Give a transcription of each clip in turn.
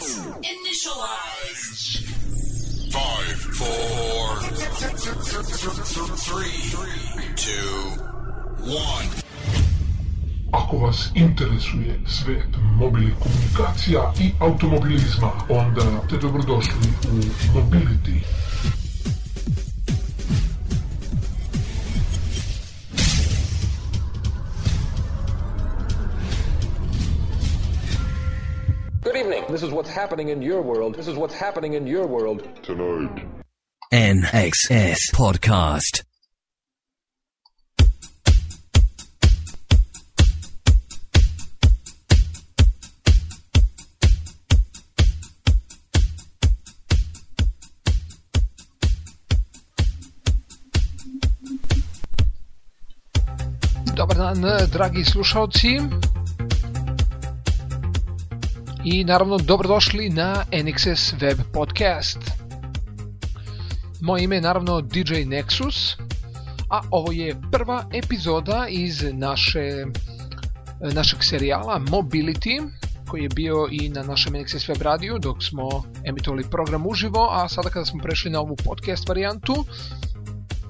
Initialized. Five, four, three, two, one. Ako vas interesuje svet mobilnih komunikacija i automobilizma, onda ste dobrodošli u Mobility. Good evening. This is what's happening in your world. This is what's happening in your world. Tonight. NXS Podcast. Dobar dan, dragi slušalci. I naravno, dobrodošli na NXS Web Podcast. Moje ime je naravno DJ Nexus, a ovo je prva epizoda iz naše, našeg serijala Mobility, koji je bio i na našem NXS Web radiju dok smo emitovali program uživo, a sada kada smo prešli na ovu podcast varijantu,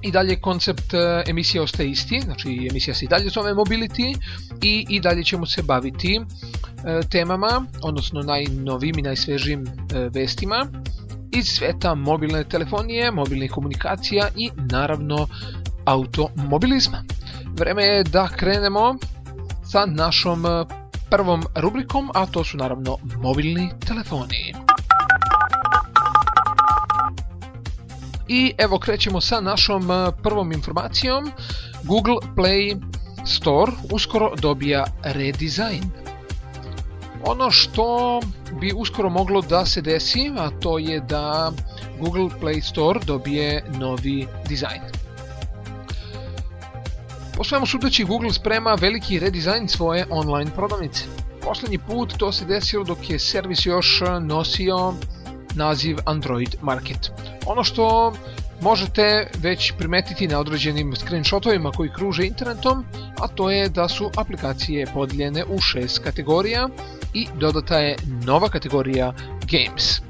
i dalje koncept e, emisije ostaje isti, znači emisija se i dalje zove Mobility i i dalje ćemo se baviti temama, odnosno najnovim i najsvežim e, vestima iz sveta mobilne telefonije, mobilnih komunikacija i naravno automobilizma. Vreme je da krenemo sa našom e, prvom rubrikom, a to su naravno mobilni telefoni. I evo krećemo sa našom e, prvom informacijom. Google Play Store uskoro dobija redesign. Ono što bi uskoro moglo da se desi, a to je da Google Play Store dobije novi dizajn. Po svemu sudeći Google sprema veliki redizajn svoje online prodavnice. Poslednji put to se desilo dok je servis još nosio naziv Android Market. Ono što možete već primetiti na određenim screenshotovima koji kruže internetom, a to je da su aplikacije podijeljene u šest kategorija i dodata je nova kategorija Games.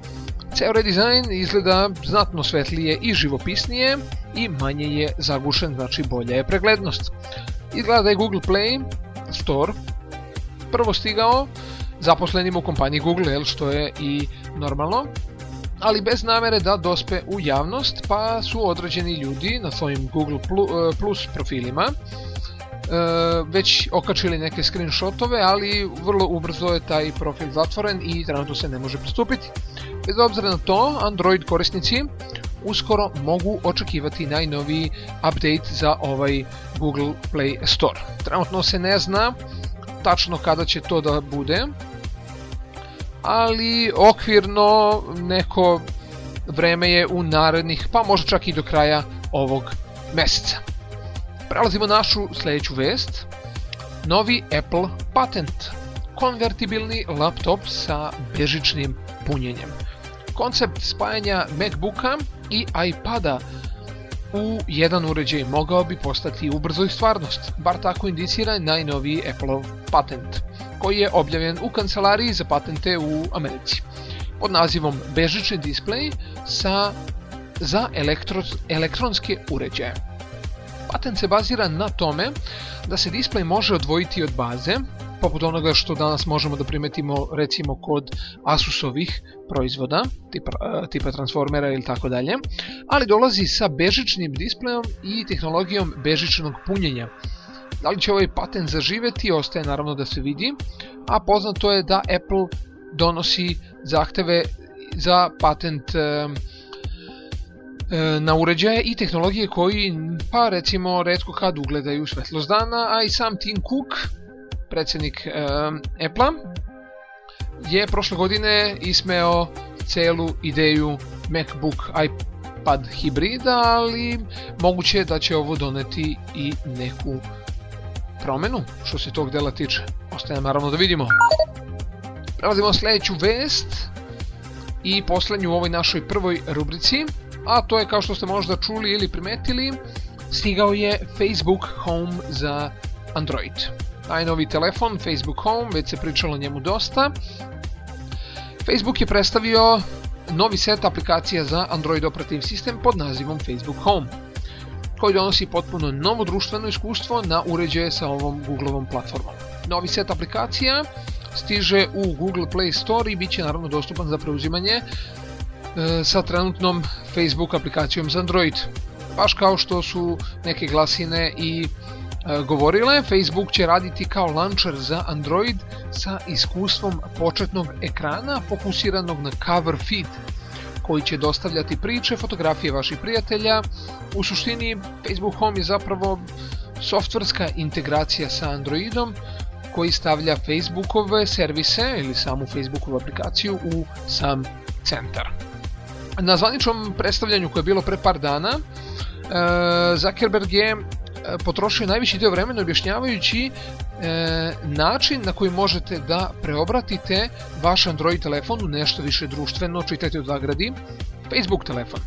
Ceo redizajn izgleda znatno svetlije i živopisnije i manje je zagušen, znači bolja je preglednost. Izgleda da je Google Play Store prvo stigao zaposlenima u kompaniji Google, što je i normalno, ali bez namere da dospe u javnost, pa su određeni ljudi na svojim Google Plus profilima već okačili neke screenshotove, ali vrlo ubrzo je taj profil zatvoren i trenutno se ne može pristupiti. Bez obzira na to, Android korisnici uskoro mogu očekivati najnoviji update za ovaj Google Play Store. Trenutno se ne zna tačno kada će to da bude, ali okvirno neko vreme je u narednih, pa možda čak i do kraja ovog meseca. Prelazimo na našu sledeću vest. Novi Apple patent. Konvertibilni laptop sa bežičnim punjenjem. Koncept spajanja Macbooka i iPada u jedan uređaj mogao bi postati ubrzo i stvarnost, bar tako indicira najnoviji Apple patent, koji je objavljen u kancelariji za patente u Americi pod nazivom Bežični displej sa, za elektro, elektronske uređaje. Patent se bazira na tome da se displej može odvojiti od baze, poput onoga što danas možemo da primetimo recimo kod Asusovih proizvoda, tipa, tipa Transformera ili tako dalje, ali dolazi sa bežičnim displejom i tehnologijom bežičnog punjenja. Da li će ovaj patent zaživeti, ostaje naravno da se vidi, a poznato je da Apple donosi zahteve za patent na uređaje i tehnologije koji pa recimo redko kad ugledaju svetlost dana, a i sam Tim Cook, predsednik e, Apple-a, je prošle godine ismeo celu ideju MacBook iPad hibrida, ali moguće je da će ovo doneti i neku promenu što se tog dela tiče. Ostaje naravno da vidimo. Prelazimo na sledeću vest i poslednju u ovoj našoj prvoj rubrici a to je kao što ste možda čuli ili primetili, stigao je Facebook Home za Android. Najnovi telefon, Facebook Home, već se pričalo njemu dosta. Facebook je predstavio novi set aplikacija za Android operativni sistem pod nazivom Facebook Home, koji donosi potpuno novo društveno iskustvo na uređaje sa ovom Googleovom platformom. Novi set aplikacija stiže u Google Play Store i bit će naravno dostupan za preuzimanje e, sa trenutnom Facebook aplikacijom za Android. Baš kao što su neke glasine i e, govorile, Facebook će raditi kao launcher za Android sa iskustvom početnog ekrana fokusiranog na cover feed koji će dostavljati priče, fotografije vaših prijatelja. U suštini Facebook Home je zapravo softverska integracija sa Androidom koji stavlja Facebookove servise ili samu Facebookovu aplikaciju u sam centar. Na zvaničnom predstavljanju koje je bilo pre par dana, e, Zuckerberg je potrošio najveći dio vremena objašnjavajući e, način na koji možete da preobratite vaš Android telefon u nešto više društveno, čitajte od zagradi, Facebook telefon.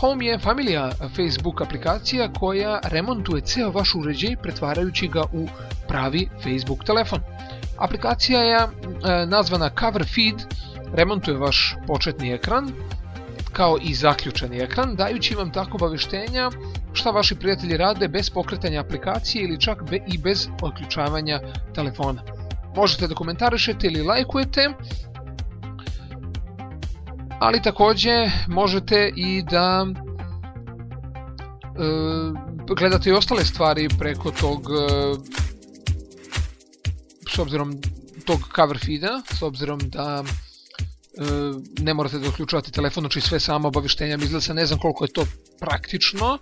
Home je familija Facebook aplikacija koja remontuje ceo vaš uređaj pretvarajući ga u pravi Facebook telefon. Aplikacija je e, nazvana Cover Feed, remontuje vaš početni ekran, kao i zaključeni ekran, dajući vam tako obaveštenja šta vaši prijatelji rade bez pokretanja aplikacije ili čak i bez odključavanja telefona. Možete da komentarišete ili lajkujete, ali takođe možete i da e, gledate i ostale stvari preko tog e, s obzirom tog cover feeda, s obzirom da e, ne morate da uključavate telefon, znači sve samo obaveštenja, mislim ne znam koliko je to praktično,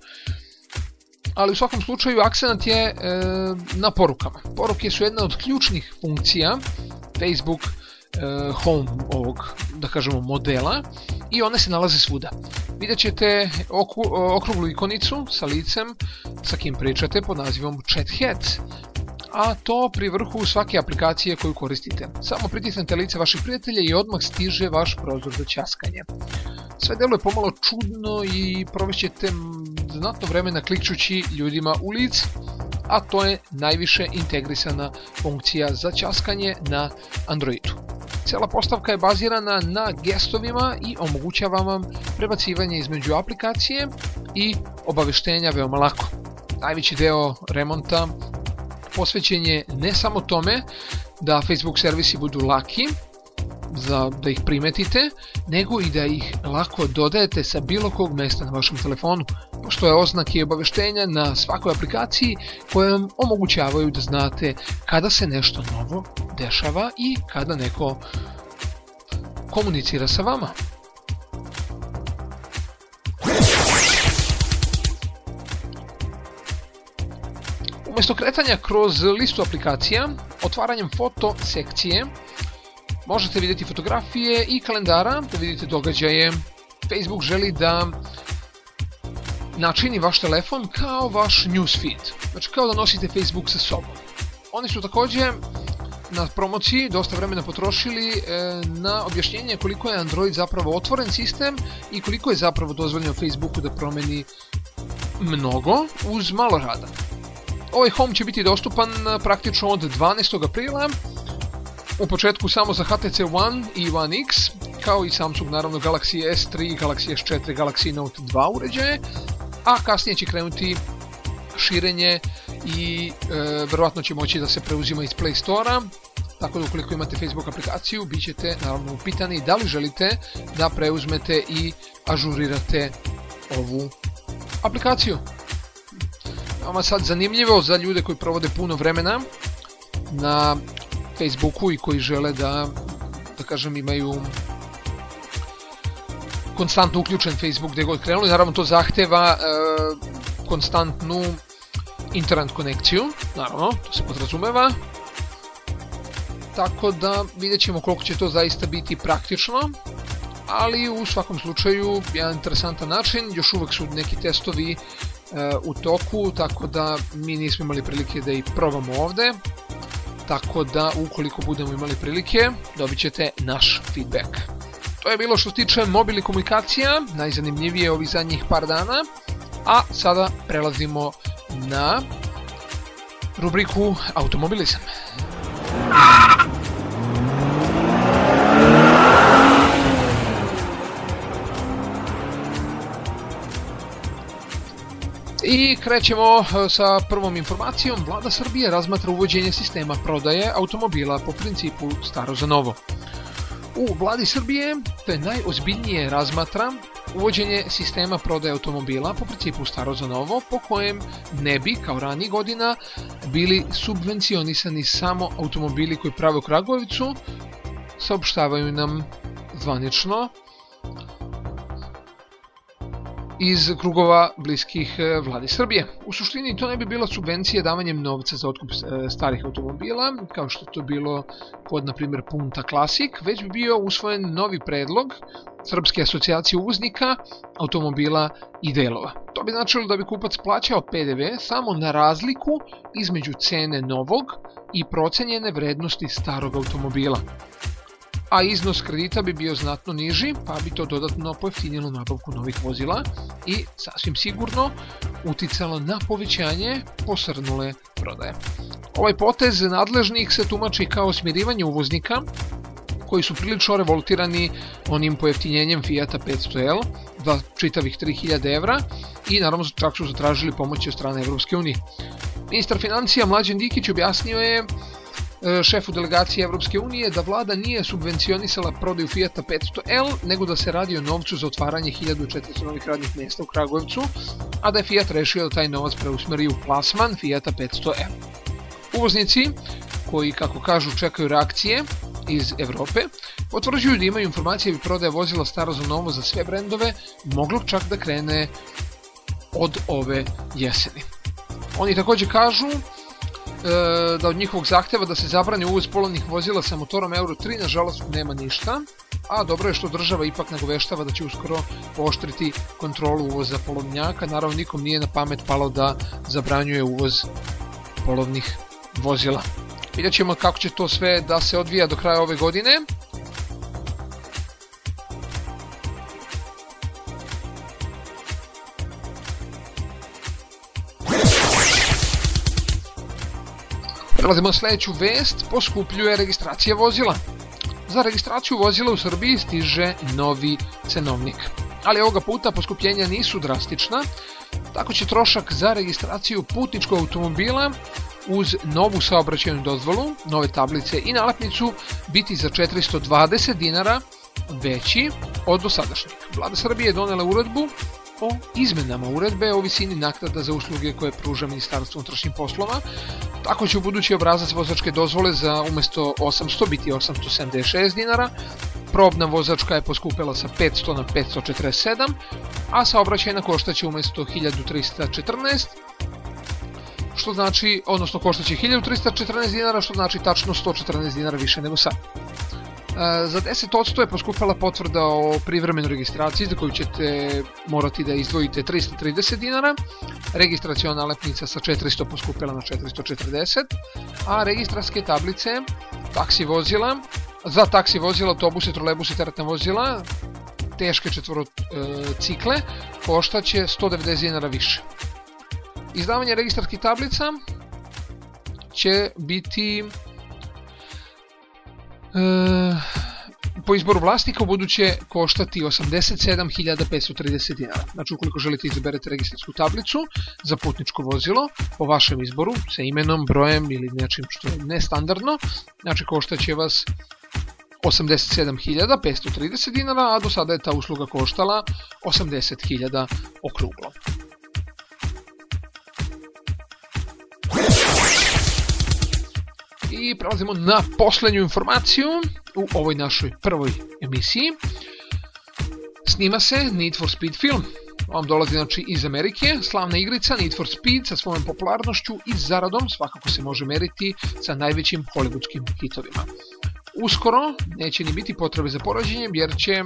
ali u svakom slučaju akcenat je e, na porukama. Poruke su jedna od ključnih funkcija Facebook e, home ovog, da kažemo, modela i one se nalaze svuda. Vidjet ćete oku, okruglu ikonicu sa licem sa kim pričate pod nazivom Chat Hat a to pri vrhu svake aplikacije koju koristite. Samo pritisnete lice vaših prijatelja i odmah stiže vaš prozor za ćaskanje. Sve deluje pomalo čudno i provešćete znatno vremena klikćući ljudima u lic, a to je najviše integrisana funkcija za ćaskanje na Androidu. Cela postavka je bazirana na gestovima i omogućava vam prebacivanje između aplikacije i obaveštenja veoma lako. Najveći deo remonta posvećen je ne samo tome da Facebook servisi budu laki, za da ih primetite, nego i da ih lako dodajete sa bilo kog mesta na vašem telefonu, pošto je oznake i obaveštenja na svakoj aplikaciji koje vam omogućavaju da znate kada se nešto novo dešava i kada neko komunicira sa vama. Umesto kretanja kroz listu aplikacija, otvaranjem foto sekcije, možete vidjeti fotografije i kalendara, da vidite događaje. Facebook želi da načini vaš telefon kao vaš newsfeed, znači kao da nosite Facebook sa sobom. Oni su takođe na promociji dosta vremena potrošili e, na objašnjenje koliko je Android zapravo otvoren sistem i koliko je zapravo dozvoljeno Facebooku da promeni mnogo uz malo rada. Ovaj home će biti dostupan e, praktično od 12. aprila, u početku samo za HTC One i One X, kao i Samsung naravno Galaxy S3, Galaxy S4, Galaxy Note 2 uređaje, a kasnije će krenuti širenje i e, verovatno će moći da se preuzima iz Play Store-a, tako da ukoliko imate Facebook aplikaciju, bit ćete naravno upitani da li želite da preuzmete i ažurirate ovu aplikaciju. Veoma sad zanimljivo za ljude koji provode puno vremena na Facebooku i koji žele da, da kažem, imaju konstantno uključen Facebook gde god krenuli. Naravno to zahteva e, konstantnu internet konekciju, naravno, to se podrazumeva. Tako da vidjet ćemo koliko će to zaista biti praktično, ali u svakom slučaju jedan interesantan način, još uvek su neki testovi u toku, tako da mi nismo imali prilike da ih probamo ovde. Tako da ukoliko budemo imali prilike, dobit ćete naš feedback. To je bilo što se tiče mobilnih komunikacija, najzanimljivije ovih zadnjih par dana, a sada prelazimo na rubriku Automobilizam. I krećemo e, sa prvom informacijom. Vlada Srbije razmatra uvođenje sistema prodaje automobila po principu staro za novo. U vladi Srbije to je najozbiljnije razmatra uvođenje sistema prodaje automobila po principu staro za novo, po kojem ne bi, kao ranijih godina, bili subvencionisani samo automobili koji prave u Kragovicu, saopštavaju nam zvanično iz krugova bliskih e, vladi Srbije. U suštini to ne bi bila subvencija davanjem novca za otkup e, starih automobila, kao što to bilo kod, na primjer, Punta Classic, već bi bio usvojen novi predlog Srpske asocijacije uvoznika automobila i delova. To bi značilo da bi kupac plaćao PDV samo na razliku između cene novog i procenjene vrednosti starog automobila a iznos kredita bi bio znatno niži, pa bi to dodatno pojeftinilo nabavku novih vozila i sasvim sigurno uticalo na povećanje posrnule prodaje. Ovaj potez nadležnih se tumači kao smirivanje uvoznika koji su prilično revoltirani onim pojeftinjenjem Fiata 500L za čitavih 3000 evra i naravno čak su zatražili pomoći od strane Evropske unije. Ministar financija Mlađan Dikić objasnio je šefu delegacije Evropske unije da vlada nije subvencionisala prodaju Fiata 500L, nego da se radi o novcu za otvaranje 1400 novih radnih mjesta u Kragujevcu, a da je Fiat rešio da taj novac preusmeri u plasman Fiata 500L. Uvoznici, koji, kako kažu, čekaju reakcije iz Evrope, potvrđuju da imaju informacije bi prodaja vozila staro za novo za sve brendove moglo čak da krene od ove jeseni. Oni također kažu E, da od njihovog zahteva da se zabrani uvoz polovnih vozila sa motorom Euro 3 nažalost nema ništa, a dobro je što država ipak nagoveštava da će uskoro pooštriti kontrolu uvoza polovnjaka, naravno nikom nije na pamet palo da zabranjuje uvoz polovnih vozila. Vidjet ćemo kako će to sve da se odvija do kraja ove godine. Prelazimo na sljedeću vest, poskupljuje registracija vozila. Za registraciju vozila u Srbiji stiže novi cenovnik. Ali ovoga puta poskupljenja nisu drastična, tako će trošak za registraciju putničkog automobila uz novu saobraćajnu dozvolu, nove tablice i nalepnicu biti za 420 dinara veći od dosadašnjeg. Vlada Srbije je donela uredbu o izmenama uredbe o visini naknada za usluge koje pruža Ministarstvo unutrašnjih poslova. Tako će u budući obrazac vozačke dozvole za umjesto 800 biti 876 dinara, probna vozačka je poskupila sa 500 na 547, a saobraćajna košta će umjesto 1314 što znači, odnosno košta će 1314 dinara, što znači tačno 114 dinara više nego sad. E, za 10% je poskupala potvrda o privremenoj registraciji za koju ćete morati da izdvojite 330 dinara, registraciona letnica sa 400 poskupila na 440, a registarske tablice taksi vozila, za taksi vozila, autobuse, trolebuse, teretna vozila, teške četvoro cikle, koštaće 190 dinara više. Izdavanje registarskih tablica će biti E, po izboru vlasnika u buduće koštati 87.530 dinara. Znači ukoliko želite izaberete registarsku tablicu za putničko vozilo po vašem izboru sa imenom, brojem ili nečim što je nestandardno, znači koštat će vas 87.530 dinara, a do sada je ta usluga koštala 80.000 okruglo. I prelazimo na posljednju informaciju u ovoj našoj prvoj emisiji. Snima se Need for Speed film. On dolazi znači iz Amerike, slavna igrica Need for Speed sa svojom popularnošću i zaradom svakako se može meriti sa najvećim hollywoodskim hitovima. Uskoro neće ni biti potrebe za porađenjem jer će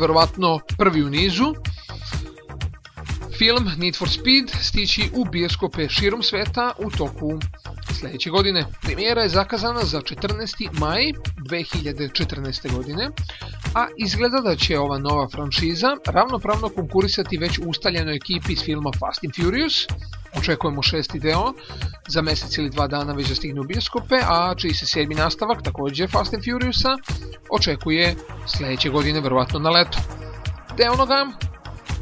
verovatno prvi u nizu film Need for Speed stići u bioskope širom sveta u toku sljedeće godine. Premijera je zakazana za 14. maj 2014. godine, a izgleda da će ova nova franšiza ravnopravno konkurisati već ustaljenoj ekipi iz filma Fast and Furious. Očekujemo šesti deo, za mjesec ili dva dana već stignu bioskope, a čiji se sedmi nastavak, također Fast and Furiousa, očekuje sljedeće godine, verovatno na leto. Te onoga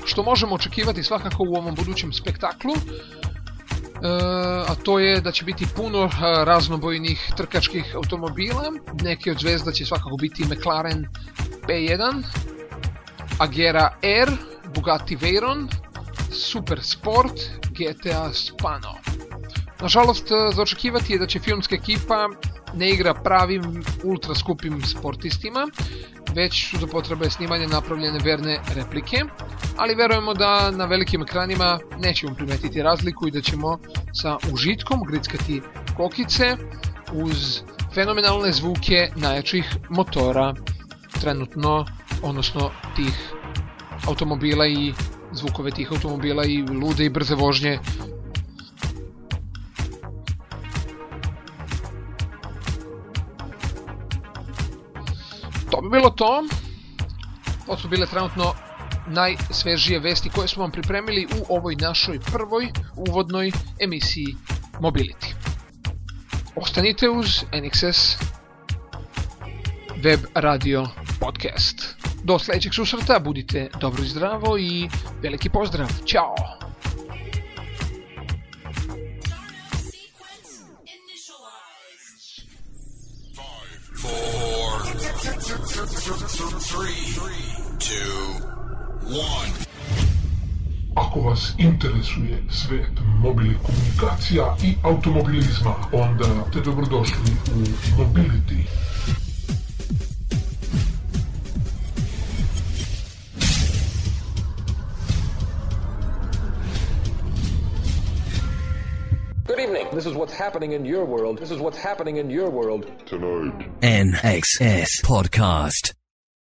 što možemo očekivati svakako u ovom budućem spektaklu, a to je da će biti puno e, raznobojnih trkačkih automobila. Neki od zvezda će svakako biti McLaren P1, Agera R, Bugatti Veyron, Super Sport, GTA Spano. Nažalost, za očekivati je da će filmska ekipa ne igra pravim ultra skupim sportistima, već su za potrebe snimanja napravljene verne replike, ali verujemo da na velikim ekranima nećemo primetiti razliku i da ćemo sa užitkom grickati kokice uz fenomenalne zvuke najjačih motora. Trenutno, odnosno tih automobila i zvukove tih automobila i lude i brze vožnje To bi bilo to. To su bile trenutno najsvežije vesti koje smo vam pripremili u ovoj našoj prvoj uvodnoj emisiji Mobility. Ostanite uz NXS Web Radio Podcast. Do sledećeg susreta, budite dobro i zdravo i veliki pozdrav. Ćao! Ako vas interesuje svet mobilnih komunikacija i automobilizma, onda ste dobrodošli u Mobility. What's happening in your world. This is what's happening in your world. Tonight. NXS Podcast.